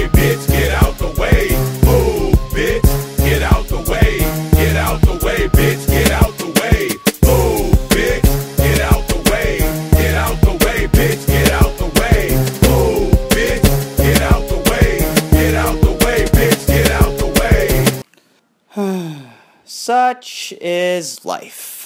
way, bitch, get out the way. Move, bitch, get out the way. Get out the way, bitch, get out the way. Move, bitch, get out the way. Get out the way, bitch, get out the way. Move, bitch, get out the way. Get out the way, bitch, get out the way. Such is life.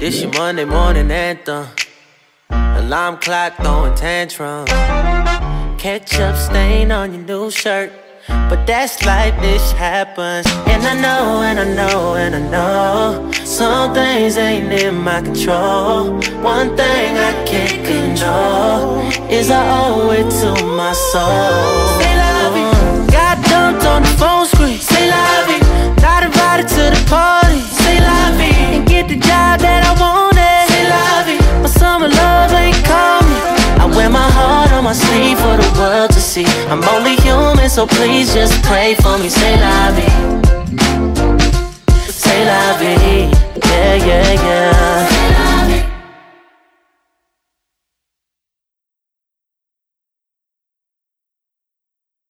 This your Monday morning anthem. Alarm clock throwing tantrums. Ketchup stain on your new shirt. But that's life, this happens. And I know, and I know, and I know. Some things ain't in my control. One thing I can't control is I owe it to my soul. See. I'm only human, so please just pray for me. Say la vie. Say la vie. Yeah, yeah, yeah.